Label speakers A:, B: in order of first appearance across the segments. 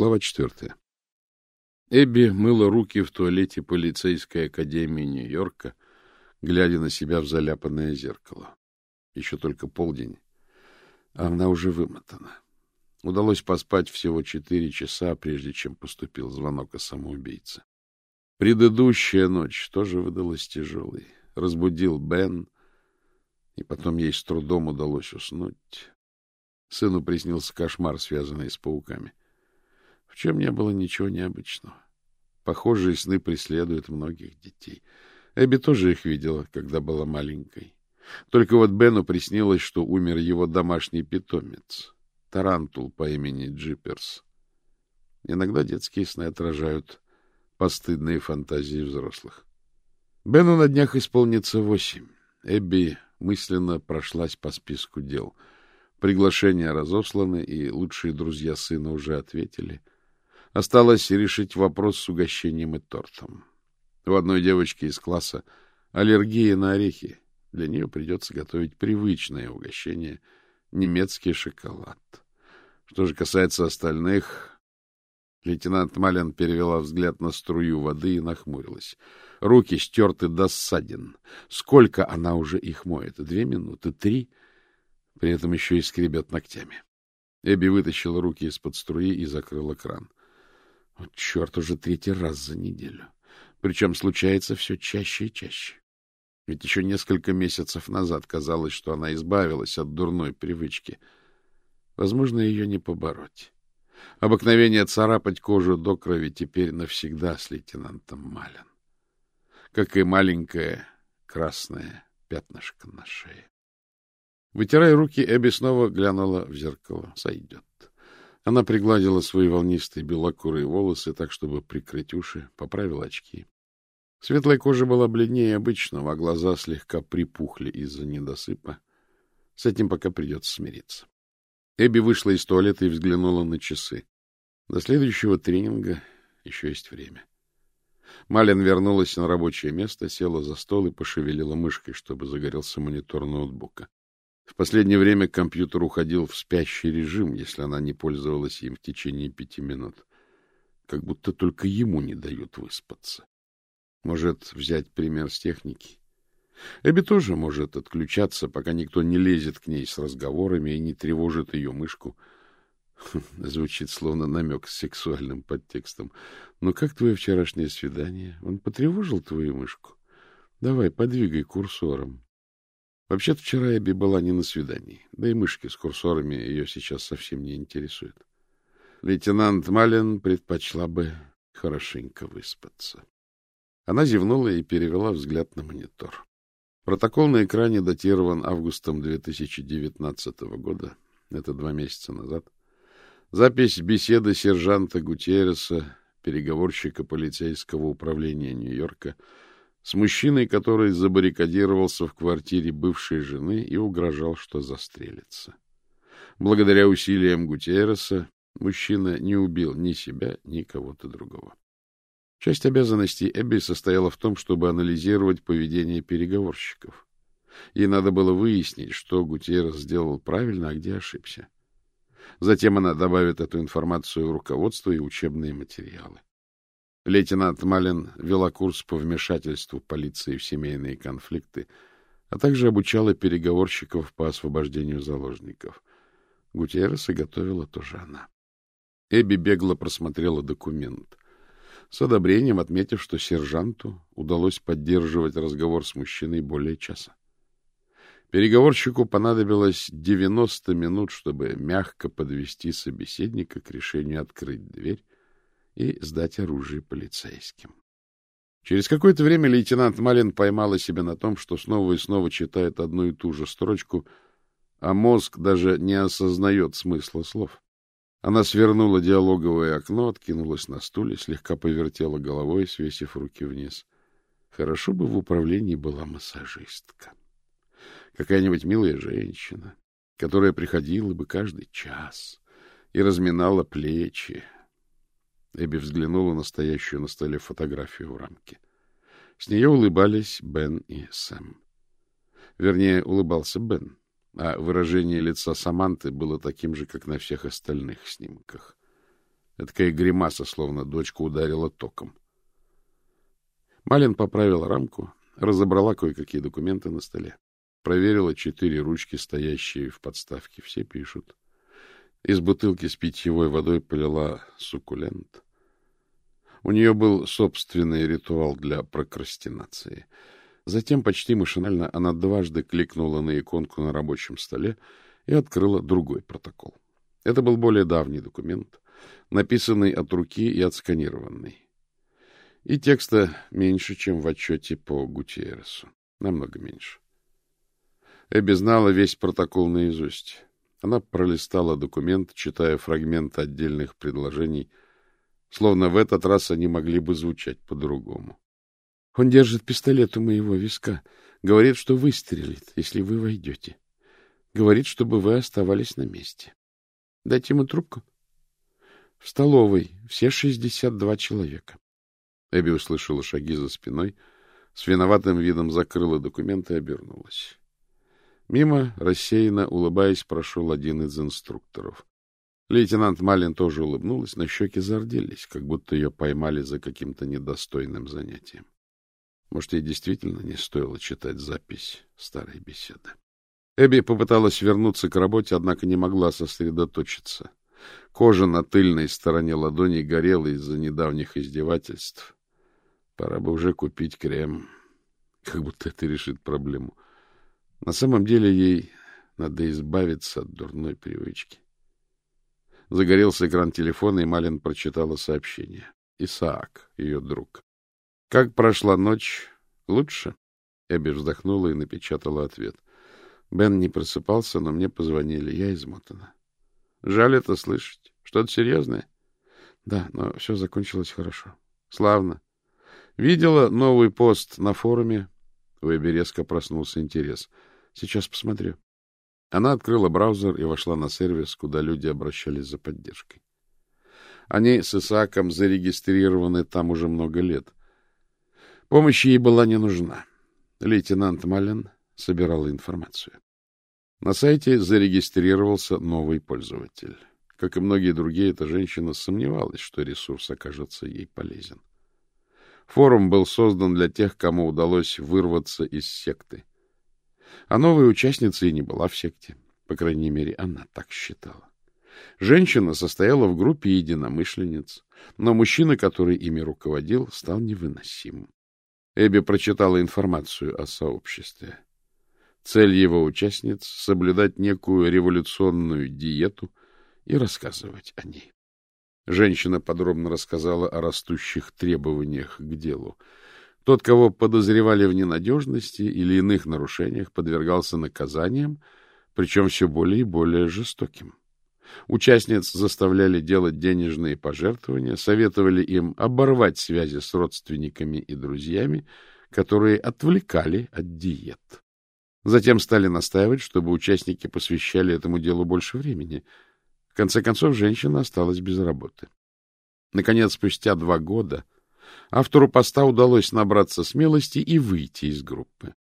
A: Глава четвертая. Эбби мыла руки в туалете полицейской академии Нью-Йорка, глядя на себя в заляпанное зеркало. Еще только полдень, а она уже вымотана. Удалось поспать всего четыре часа, прежде чем поступил звонок о самоубийце. Предыдущая ночь тоже выдалась тяжелой. Разбудил Бен, и потом ей с трудом удалось уснуть. Сыну приснился кошмар, связанный с пауками в чем не было ничего необычного. Похожие сны преследуют многих детей. Эбби тоже их видела, когда была маленькой. Только вот Бену приснилось, что умер его домашний питомец, тарантул по имени Джиперс. Иногда детские сны отражают постыдные фантазии взрослых. Бену на днях исполнится восемь. Эбби мысленно прошлась по списку дел. Приглашения разосланы, и лучшие друзья сына уже ответили. Осталось решить вопрос с угощением и тортом. У одной девочки из класса аллергия на орехи. Для нее придется готовить привычное угощение — немецкий шоколад. Что же касается остальных... Лейтенант Малин перевела взгляд на струю воды и нахмурилась. Руки стерты до ссадин. Сколько она уже их моет? Две минуты? Три? При этом еще и скребет ногтями. Эбби вытащила руки из-под струи и закрыла кран. Вот черт, уже третий раз за неделю. Причем случается все чаще и чаще. Ведь еще несколько месяцев назад казалось, что она избавилась от дурной привычки. Возможно, ее не побороть. Обыкновение царапать кожу до крови теперь навсегда с лейтенантом Малин. Как и маленькое красное пятнышко на шее. Вытирая руки, Эбби снова глянула в зеркало. Сойдет. Она пригладила свои волнистые белокурые волосы так, чтобы прикрыть уши, поправила очки. Светлая кожа была бледнее обычного, а глаза слегка припухли из-за недосыпа. С этим пока придется смириться. Эбби вышла из туалета и взглянула на часы. До следующего тренинга еще есть время. Малин вернулась на рабочее место, села за стол и пошевелила мышкой, чтобы загорелся монитор ноутбука. В последнее время компьютер уходил в спящий режим, если она не пользовалась им в течение пяти минут. Как будто только ему не дают выспаться. Может, взять пример с техники? Эбби тоже может отключаться, пока никто не лезет к ней с разговорами и не тревожит ее мышку. Звучит словно намек с сексуальным подтекстом. Но как твое вчерашнее свидание? Он потревожил твою мышку? Давай, подвигай курсором. Вообще-то вчера Эбби была не на свидании, да и мышки с курсорами ее сейчас совсем не интересуют. Лейтенант Малин предпочла бы хорошенько выспаться. Она зевнула и перевела взгляд на монитор. Протокол на экране датирован августом 2019 года, это два месяца назад. Запись беседы сержанта Гутьерреса, переговорщика полицейского управления Нью-Йорка, с мужчиной, который забаррикадировался в квартире бывшей жены и угрожал, что застрелится. Благодаря усилиям Гутиереса мужчина не убил ни себя, ни кого-то другого. Часть обязанностей Эбби состояла в том, чтобы анализировать поведение переговорщиков. Ей надо было выяснить, что Гутиерес сделал правильно, а где ошибся. Затем она добавит эту информацию в руководство и учебные материалы. Лейтенант Малин вела курс по вмешательству полиции в семейные конфликты, а также обучала переговорщиков по освобождению заложников. Гутьерреса готовила тоже она. Эбби бегло просмотрела документ, с одобрением отметив, что сержанту удалось поддерживать разговор с мужчиной более часа. Переговорщику понадобилось 90 минут, чтобы мягко подвести собеседника к решению открыть дверь и сдать оружие полицейским. Через какое-то время лейтенант Малин поймала себя на том, что снова и снова читает одну и ту же строчку, а мозг даже не осознает смысла слов. Она свернула диалоговое окно, откинулась на стуле, слегка повертела головой, свесив руки вниз. Хорошо бы в управлении была массажистка. Какая-нибудь милая женщина, которая приходила бы каждый час и разминала плечи, Эбби взглянула на стоящую на столе фотографию в рамке. С нее улыбались Бен и Сэм. Вернее, улыбался Бен, а выражение лица Саманты было таким же, как на всех остальных снимках. Такая гримаса, словно дочка ударила током. Малин поправила рамку, разобрала кое-какие документы на столе. Проверила четыре ручки, стоящие в подставке. Все пишут. Из бутылки с питьевой водой полила суккулент. У нее был собственный ритуал для прокрастинации. Затем почти машинально она дважды кликнула на иконку на рабочем столе и открыла другой протокол. Это был более давний документ, написанный от руки и отсканированный. И текста меньше, чем в отчете по Гутиересу. Намного меньше. Эбби знала весь протокол наизусть. Она пролистала документ, читая фрагменты отдельных предложений, словно в этот раз они могли бы звучать по-другому. Он держит пистолет у моего виска. Говорит, что выстрелит, если вы войдете. Говорит, чтобы вы оставались на месте. Дайте ему трубку. В столовой все шестьдесят два человека. Эбби услышала шаги за спиной, с виноватым видом закрыла документы и обернулась. Мимо, рассеянно улыбаясь, прошел один из инструкторов. Лейтенант Малин тоже улыбнулась, но щеки зарделись, как будто ее поймали за каким-то недостойным занятием. Может, ей действительно не стоило читать запись старой беседы. Эбби попыталась вернуться к работе, однако не могла сосредоточиться. Кожа на тыльной стороне ладони горела из-за недавних издевательств. Пора бы уже купить крем, как будто это решит проблему. — на самом деле ей надо избавиться от дурной привычки. Загорелся экран телефона, и Малин прочитала сообщение. Исаак, ее друг. Как прошла ночь? Лучше? Эбби вздохнула и напечатала ответ. Бен не просыпался, но мне позвонили. Я измотана. Жаль это слышать. Что-то серьезное? Да, но все закончилось хорошо. Славно. Видела новый пост на форуме? У Эбби резко проснулся интерес. — Сейчас посмотрю. Она открыла браузер и вошла на сервис, куда люди обращались за поддержкой. Они с Исааком зарегистрированы там уже много лет. Помощь ей была не нужна. Лейтенант Маллен собирал информацию. На сайте зарегистрировался новый пользователь. Как и многие другие, эта женщина сомневалась, что ресурс окажется ей полезен. Форум был создан для тех, кому удалось вырваться из секты. А новая участница и не была в секте. По крайней мере, она так считала. Женщина состояла в группе единомышленниц, но мужчина, который ими руководил, стал невыносимым. Эбби прочитала информацию о сообществе. Цель его участниц — соблюдать некую революционную диету и рассказывать о ней. Женщина подробно рассказала о растущих требованиях к делу. Тот, кого подозревали в ненадежности или иных нарушениях, подвергался наказаниям, причем все более и более жестоким. Участниц заставляли делать денежные пожертвования, советовали им оборвать связи с родственниками и друзьями, которые отвлекали от диет. Затем стали настаивать, чтобы участники посвящали этому делу больше времени. В конце концов, женщина осталась без работы. Наконец, спустя два года автору поста удалось набраться смелости и выйти из группы.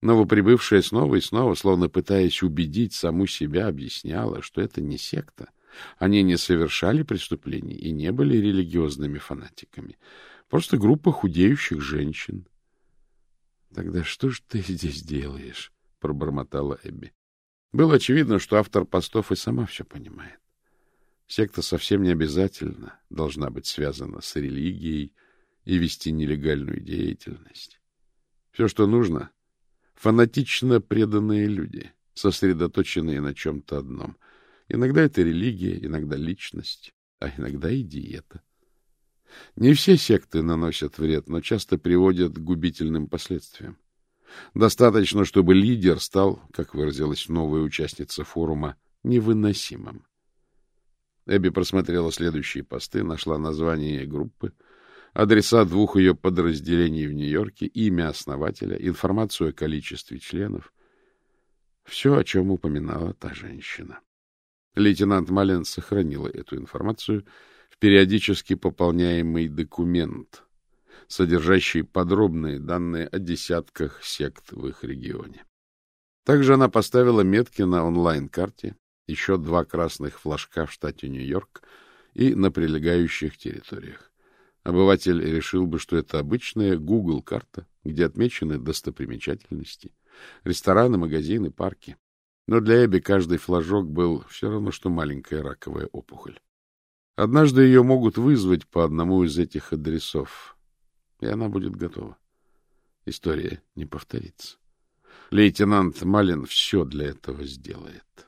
A: Новоприбывшая снова и снова, словно пытаясь убедить саму себя, объясняла, что это не секта. Они не совершали преступлений и не были религиозными фанатиками. Просто группа худеющих женщин. — Тогда что ж ты здесь делаешь? — пробормотала Эбби. Было очевидно, что автор постов и сама все понимает. Секта совсем не обязательно должна быть связана с религией, и вести нелегальную деятельность. Все, что нужно — фанатично преданные люди, сосредоточенные на чем-то одном. Иногда это религия, иногда личность, а иногда и диета. Не все секты наносят вред, но часто приводят к губительным последствиям. Достаточно, чтобы лидер стал, как выразилась новая участница форума, невыносимым. Эбби просмотрела следующие посты, нашла название группы — адреса двух ее подразделений в Нью-Йорке, имя основателя, информацию о количестве членов. Все, о чем упоминала та женщина. Лейтенант Мален сохранила эту информацию в периодически пополняемый документ, содержащий подробные данные о десятках сект в их регионе. Также она поставила метки на онлайн-карте, еще два красных флажка в штате Нью-Йорк и на прилегающих территориях. Обыватель решил бы, что это обычная Google-карта, где отмечены достопримечательности, рестораны, магазины, парки. Но для Эбби каждый флажок был все равно, что маленькая раковая опухоль. Однажды ее могут вызвать по одному из этих адресов, и она будет готова. История не повторится. Лейтенант Малин все для этого сделает.